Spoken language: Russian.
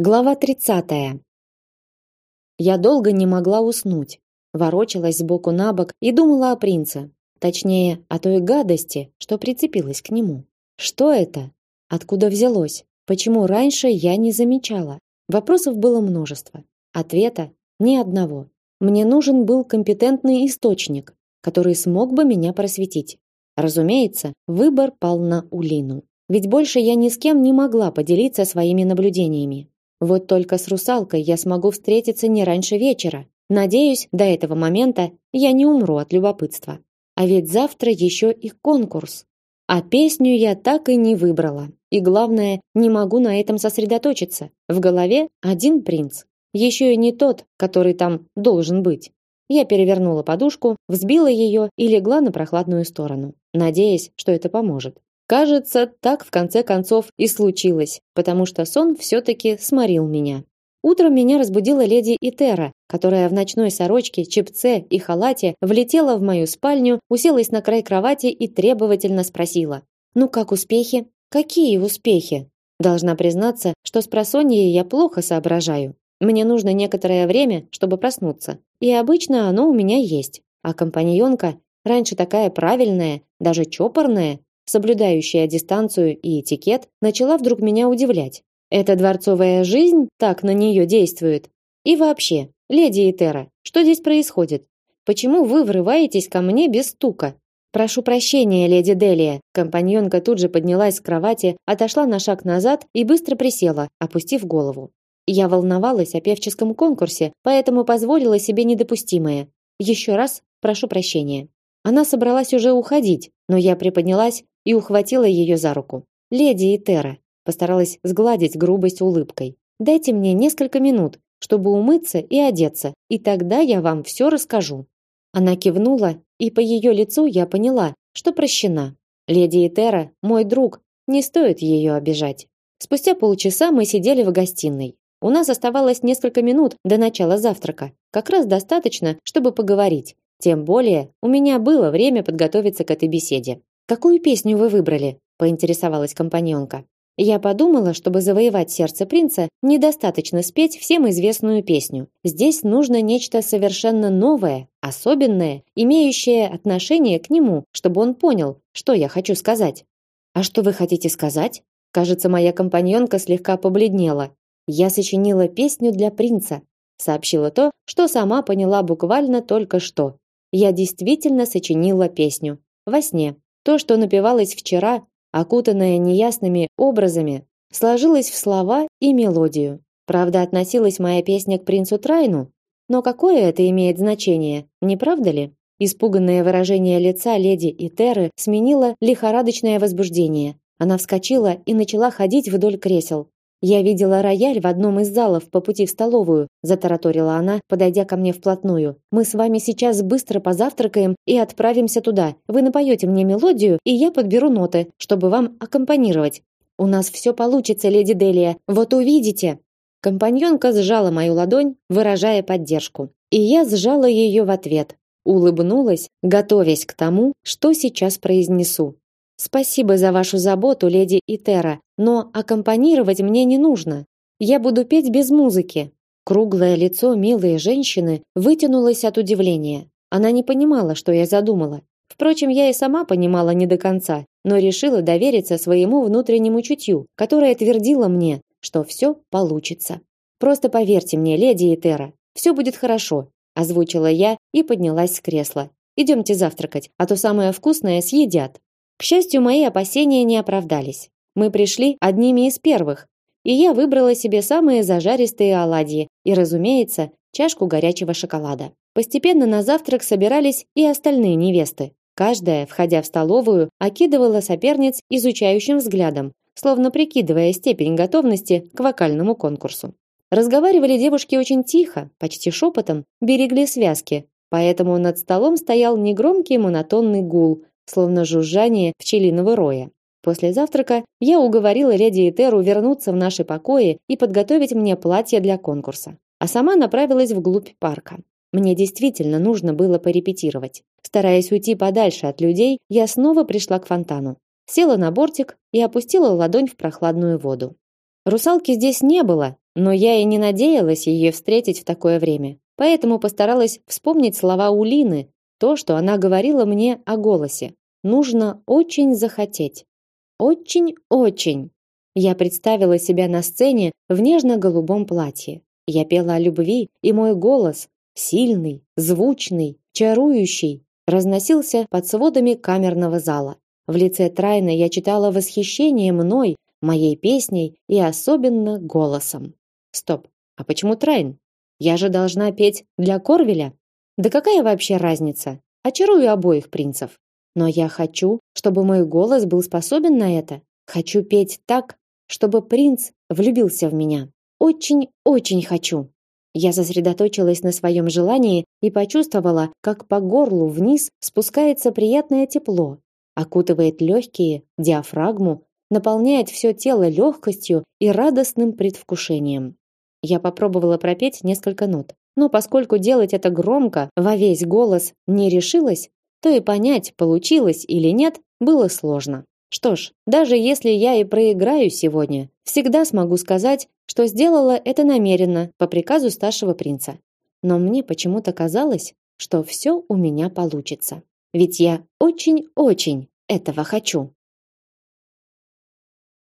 Глава 30. Я долго не могла уснуть. Ворочалась сбоку на бок и думала о принце. Точнее, о той гадости, что прицепилась к нему. Что это? Откуда взялось? Почему раньше я не замечала? Вопросов было множество. Ответа ни одного. Мне нужен был компетентный источник, который смог бы меня просветить. Разумеется, выбор пал на Улину. Ведь больше я ни с кем не могла поделиться своими наблюдениями. Вот только с русалкой я смогу встретиться не раньше вечера. Надеюсь, до этого момента я не умру от любопытства. А ведь завтра еще и конкурс. А песню я так и не выбрала. И главное, не могу на этом сосредоточиться. В голове один принц. Еще и не тот, который там должен быть. Я перевернула подушку, взбила ее и легла на прохладную сторону, надеясь, что это поможет. Кажется, так в конце концов и случилось, потому что сон все-таки сморил меня. Утром меня разбудила леди Итера, которая в ночной сорочке, чепце и халате влетела в мою спальню, уселась на край кровати и требовательно спросила: "Ну как успехи? Какие успехи?" Должна признаться, что с просонья я плохо соображаю. Мне нужно некоторое время, чтобы проснуться, и обычно оно у меня есть. А компаньонка, раньше такая правильная, даже чопорная, соблюдающая дистанцию и этикет, начала вдруг меня удивлять. Эта дворцовая жизнь так на нее действует. И вообще, леди Этера, что здесь происходит? Почему вы врываетесь ко мне без стука? Прошу прощения, леди Делия. Компаньонка тут же поднялась с кровати, отошла на шаг назад и быстро присела, опустив голову. Я волновалась о певческом конкурсе, поэтому позволила себе недопустимое. Еще раз прошу прощения. Она собралась уже уходить, но я приподнялась и ухватила ее за руку. Леди Этера постаралась сгладить грубость улыбкой. Дайте мне несколько минут, чтобы умыться и одеться, и тогда я вам все расскажу. Она кивнула, и по ее лицу я поняла, что прощена. Леди Этера мой друг, не стоит ее обижать. Спустя полчаса мы сидели в гостиной. У нас оставалось несколько минут до начала завтрака. Как раз достаточно, чтобы поговорить. Тем более, у меня было время подготовиться к этой беседе. Какую песню вы выбрали? поинтересовалась компаньонка. Я подумала, чтобы завоевать сердце принца, недостаточно спеть всем известную песню. Здесь нужно нечто совершенно новое, особенное, имеющее отношение к нему, чтобы он понял, что я хочу сказать. А что вы хотите сказать? Кажется, моя компаньонка слегка побледнела. Я сочинила песню для принца, сообщила то, что сама поняла буквально только что. Я действительно сочинила песню во сне. То, что напевалось вчера, окутанное неясными образами, сложилось в слова и мелодию. Правда, относилась моя песня к принцу Трайну, но какое это имеет значение, не правда ли? Испуганное выражение лица леди Итеры сменило лихорадочное возбуждение. Она вскочила и начала ходить вдоль кресел. Я видела рояль в одном из залов по пути в столовую, затараторила она, подойдя ко мне вплотную. Мы с вами сейчас быстро позавтракаем и отправимся туда. Вы напоете мне мелодию, и я подберу ноты, чтобы вам аккомпанировать. У нас все получится, леди Делия. Вот увидите. Компаньонка сжала мою ладонь, выражая поддержку, и я сжала ее в ответ. Улыбнулась, готовясь к тому, что сейчас произнесу. Спасибо за вашу заботу, леди Итера, но аккомпанировать мне не нужно. Я буду петь без музыки. Круглое лицо милой женщины вытянулось от удивления. Она не понимала, что я задумала. Впрочем, я и сама понимала не до конца, но решила довериться своему внутреннему чутью, которое твердило мне, что все получится. Просто поверьте мне, леди Этера, все будет хорошо, озвучила я и поднялась с кресла. Идемте завтракать, а то самое вкусное съедят. К счастью, мои опасения не оправдались. Мы пришли одними из первых, и я выбрала себе самые зажаристые оладьи и, разумеется, чашку горячего шоколада. Постепенно на завтрак собирались и остальные невесты. Каждая, входя в столовую, окидывала соперниц изучающим взглядом, словно прикидывая степень готовности к вокальному конкурсу. Разговаривали девушки очень тихо, почти шепотом, берегли связки, поэтому над столом стоял негромкий монотонный гул, словно жужжание пчелиного роя. После завтрака я уговорила леди Этеру вернуться в наши покои и подготовить мне платье для конкурса, а сама направилась вглубь парка. Мне действительно нужно было порепетировать. Стараясь уйти подальше от людей, я снова пришла к фонтану. Села на бортик и опустила ладонь в прохладную воду. Русалки здесь не было, Но я и не надеялась ее встретить в такое время. Поэтому постаралась вспомнить слова Улины, то, что она говорила мне о голосе. Нужно очень захотеть. Очень-очень. Я представила себя на сцене в нежно-голубом платье. Я пела о любви, и мой голос, сильный, звучный, чарующий, разносился под сводами камерного зала. В лице Трайна я читала восхищение мной, моей песней и особенно голосом. Стоп. А почему Трайн? Я же должна петь для Корвеля. Да какая вообще разница? Очарую обоих принцев. Но я хочу, чтобы мой голос был способен на это. Хочу петь так, чтобы принц влюбился в меня. Очень-очень хочу. Я сосредоточилась на своем желании и почувствовала, как по горлу вниз спускается приятное тепло, окутывает легкие, диафрагму, наполняет все тело легкостью и радостным предвкушением. Я попробовала пропеть несколько нот, но поскольку делать это громко, во весь голос, не решилась, то и понять, получилось или нет, было сложно. Что ж, даже если я и проиграю сегодня, всегда смогу сказать, что сделала это намеренно, по приказу старшего принца. Но мне почему-то казалось, что все у меня получится. Ведь я очень-очень этого хочу.